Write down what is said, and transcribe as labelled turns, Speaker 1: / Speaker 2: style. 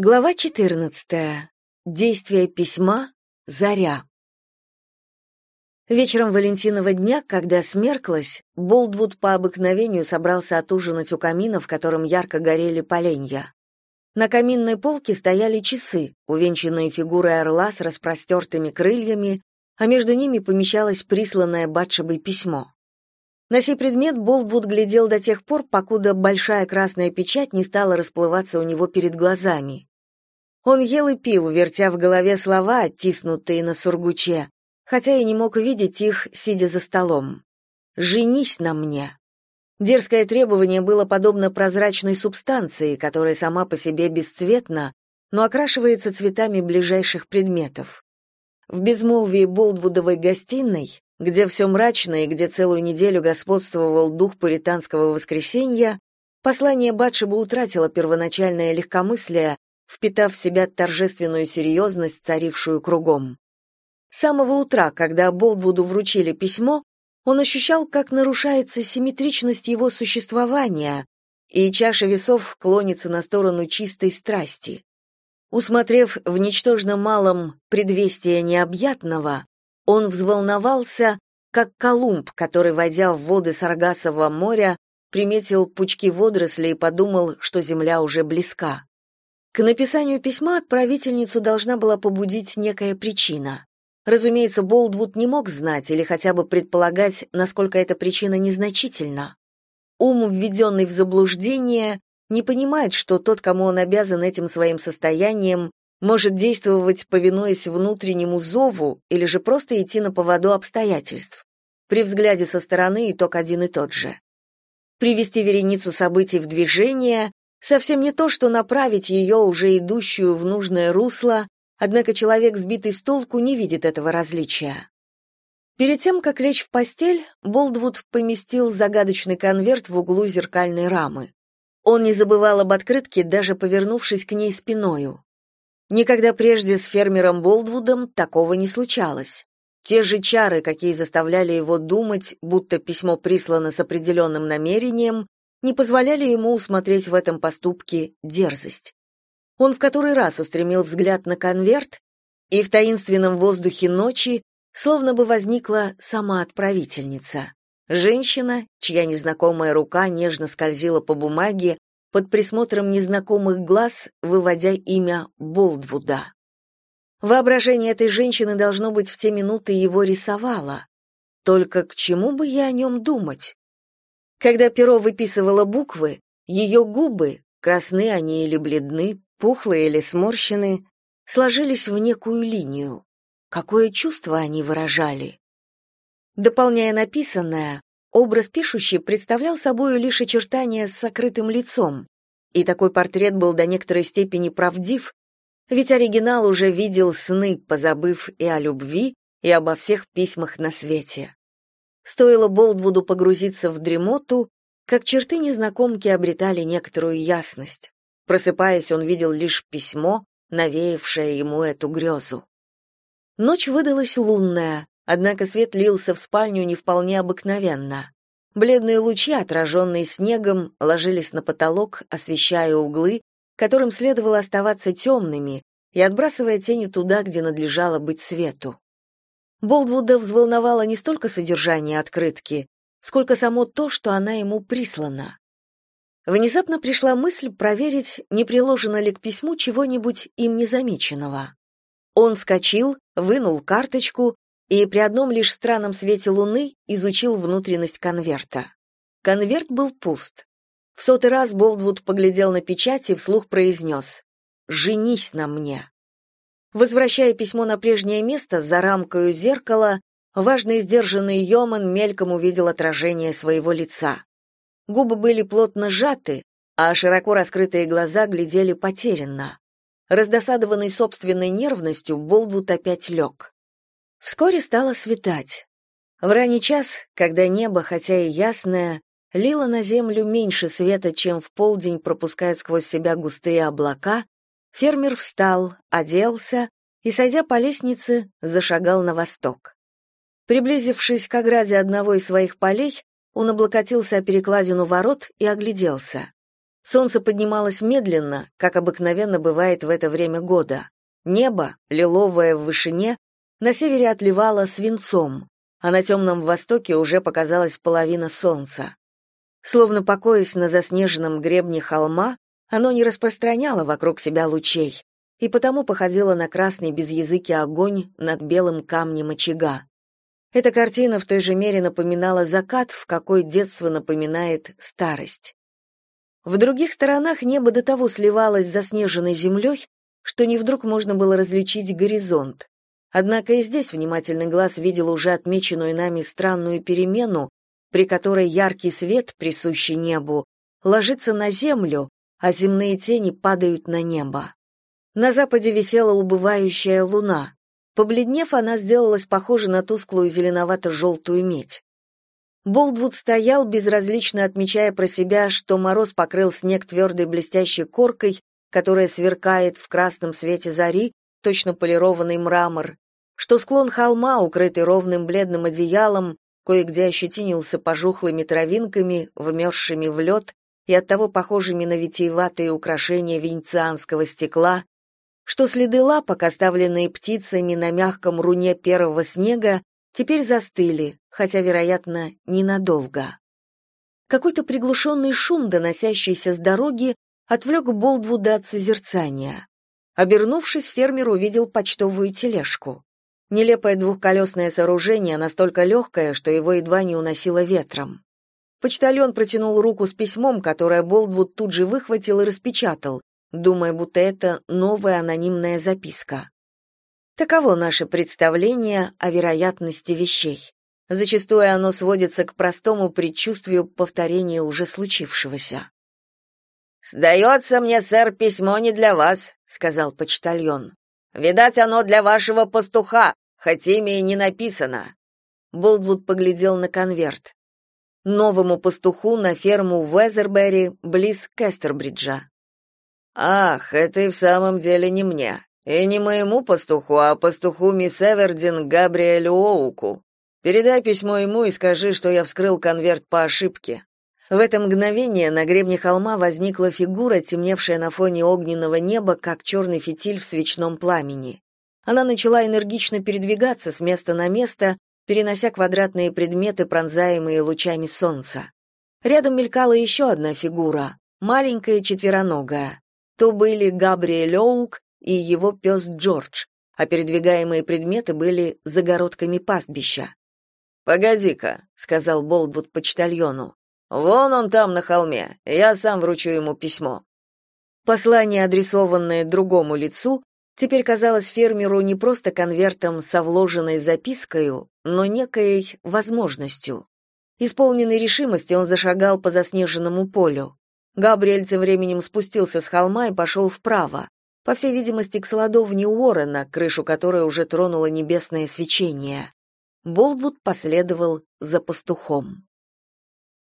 Speaker 1: Глава 14. Действие письма. Заря. Вечером Валентинова дня, когда смерклось, Болдвуд по обыкновению собрался отужинать у камина, в котором ярко горели поленья. На каминной полке стояли часы, увенчанные фигурой орла с распростертыми крыльями, а между ними помещалось присланное Батшебой письмо. На сей предмет Болдвуд глядел до тех пор, покуда большая красная печать не стала расплываться у него перед глазами. Он ел и пил, вертя в голове слова, оттиснутые на сургуче, хотя и не мог видеть их, сидя за столом. «Женись на мне». Дерзкое требование было подобно прозрачной субстанции, которая сама по себе бесцветна, но окрашивается цветами ближайших предметов. В безмолвии Болдвудовой гостиной, где все мрачно и где целую неделю господствовал дух пуританского воскресенья, послание Батшеба утратило первоначальное легкомыслие впитав в себя торжественную серьезность, царившую кругом. С самого утра, когда Болдвуду вручили письмо, он ощущал, как нарушается симметричность его существования, и чаша весов клонится на сторону чистой страсти. Усмотрев в ничтожно малом предвестие необъятного, он взволновался, как Колумб, который, войдя в воды Саргасового моря, приметил пучки водорослей и подумал, что земля уже близка. К написанию письма отправительницу должна была побудить некая причина. Разумеется, Болдвуд не мог знать или хотя бы предполагать, насколько эта причина незначительна. Ум, введенный в заблуждение, не понимает, что тот, кому он обязан этим своим состоянием, может действовать, повинуясь внутреннему зову или же просто идти на поводу обстоятельств. При взгляде со стороны итог один и тот же. Привести вереницу событий в движение Совсем не то, что направить ее, уже идущую в нужное русло, однако человек, сбитый с толку, не видит этого различия. Перед тем, как лечь в постель, Болдвуд поместил загадочный конверт в углу зеркальной рамы. Он не забывал об открытке, даже повернувшись к ней спиною. Никогда прежде с фермером Болдвудом такого не случалось. Те же чары, какие заставляли его думать, будто письмо прислано с определенным намерением, не позволяли ему усмотреть в этом поступке дерзость. Он в который раз устремил взгляд на конверт, и в таинственном воздухе ночи словно бы возникла сама отправительница. Женщина, чья незнакомая рука нежно скользила по бумаге, под присмотром незнакомых глаз, выводя имя Болдвуда. Воображение этой женщины должно быть в те минуты его рисовало. Только к чему бы я о нем думать? Когда перо выписывало буквы, ее губы, красны они или бледны, пухлые или сморщены, сложились в некую линию. Какое чувство они выражали? Дополняя написанное, образ пишущий представлял собой лишь очертания с сокрытым лицом, и такой портрет был до некоторой степени правдив, ведь оригинал уже видел сны, позабыв и о любви, и обо всех письмах на свете. Стоило Болдвуду погрузиться в дремоту, как черты незнакомки обретали некоторую ясность. Просыпаясь, он видел лишь письмо, навеявшее ему эту грезу. Ночь выдалась лунная, однако свет лился в спальню не вполне обыкновенно. Бледные лучи, отраженные снегом, ложились на потолок, освещая углы, которым следовало оставаться темными, и отбрасывая тени туда, где надлежало быть свету. Болдвуда взволновало не столько содержание открытки, сколько само то, что она ему прислана. Внезапно пришла мысль проверить, не приложено ли к письму чего-нибудь им незамеченного. Он вскочил, вынул карточку и при одном лишь странном свете луны изучил внутренность конверта. Конверт был пуст. В сотый раз Болдвуд поглядел на печать и вслух произнес «Женись на мне». Возвращая письмо на прежнее место за рамкою зеркала, важный сдержанный Йоман мельком увидел отражение своего лица. Губы были плотно сжаты, а широко раскрытые глаза глядели потерянно. Раздосадованный собственной нервностью, Болдвуд опять лег. Вскоре стало светать. В ранний час, когда небо, хотя и ясное, лило на землю меньше света, чем в полдень пропускает сквозь себя густые облака, Фермер встал, оделся и, сойдя по лестнице, зашагал на восток. Приблизившись к ограде одного из своих полей, он облокотился о перекладину ворот и огляделся. Солнце поднималось медленно, как обыкновенно бывает в это время года. Небо, лиловое в вышине, на севере отливало свинцом, а на темном востоке уже показалась половина солнца. Словно покоясь на заснеженном гребне холма, оно не распространяло вокруг себя лучей, и потому походило на красный безязыкий огонь над белым камнем очага. Эта картина в той же мере напоминала закат, в какой детство напоминает старость. В других сторонах небо до того сливалось с заснеженной землей, что не вдруг можно было различить горизонт. Однако и здесь внимательный глаз видел уже отмеченную нами странную перемену, при которой яркий свет, присущий небу, ложится на землю, а земные тени падают на небо. На западе висела убывающая луна. Побледнев, она сделалась похожа на тусклую зеленовато-желтую медь. Болдвуд стоял, безразлично отмечая про себя, что мороз покрыл снег твердой блестящей коркой, которая сверкает в красном свете зари, точно полированный мрамор, что склон холма, укрытый ровным бледным одеялом, кое-где ощетинился пожухлыми травинками, вмерзшими в лед и оттого похожими на витиеватые украшения венецианского стекла, что следы лапок, оставленные птицами на мягком руне первого снега, теперь застыли, хотя, вероятно, ненадолго. Какой-то приглушенный шум, доносящийся с дороги, отвлек Болдвуда от созерцания. Обернувшись, фермер увидел почтовую тележку. Нелепое двухколесное сооружение, настолько легкое, что его едва не уносило ветром. Почтальон протянул руку с письмом, которое Болдвуд тут же выхватил и распечатал, думая, будто это новая анонимная записка. Таково наше представление о вероятности вещей. Зачастую оно сводится к простому предчувствию повторения уже случившегося. «Сдается мне, сэр, письмо не для вас», — сказал почтальон. «Видать, оно для вашего пастуха, хоть имя и не написано». Болдвуд поглядел на конверт. Новому пастуху на ферму в Уэзербери, близ Кестербриджа. Ах, это и в самом деле не мне. И не моему пастуху, а пастуху мисс Эвердин Габриэлю Оуку. Передай письмо ему и скажи, что я вскрыл конверт по ошибке. В это мгновение на гребне холма возникла фигура, темневшая на фоне огненного неба, как черный фитиль в свечном пламени. Она начала энергично передвигаться с места на место, перенося квадратные предметы, пронзаемые лучами солнца. Рядом мелькала еще одна фигура, маленькая четвероногая то были Габриэль Оук и его пес Джордж, а передвигаемые предметы были загородками пастбища. «Погоди-ка», — сказал Болдвуд почтальону. «Вон он там на холме, я сам вручу ему письмо». Послание, адресованное другому лицу, теперь казалось фермеру не просто конвертом со вложенной запиской, но некой возможностью. Исполненной решимости он зашагал по заснеженному полю. Габриэль тем временем спустился с холма и пошел вправо, по всей видимости, к солодовне Уоррена, крышу которой уже тронуло небесное свечение. Болдвуд последовал за пастухом.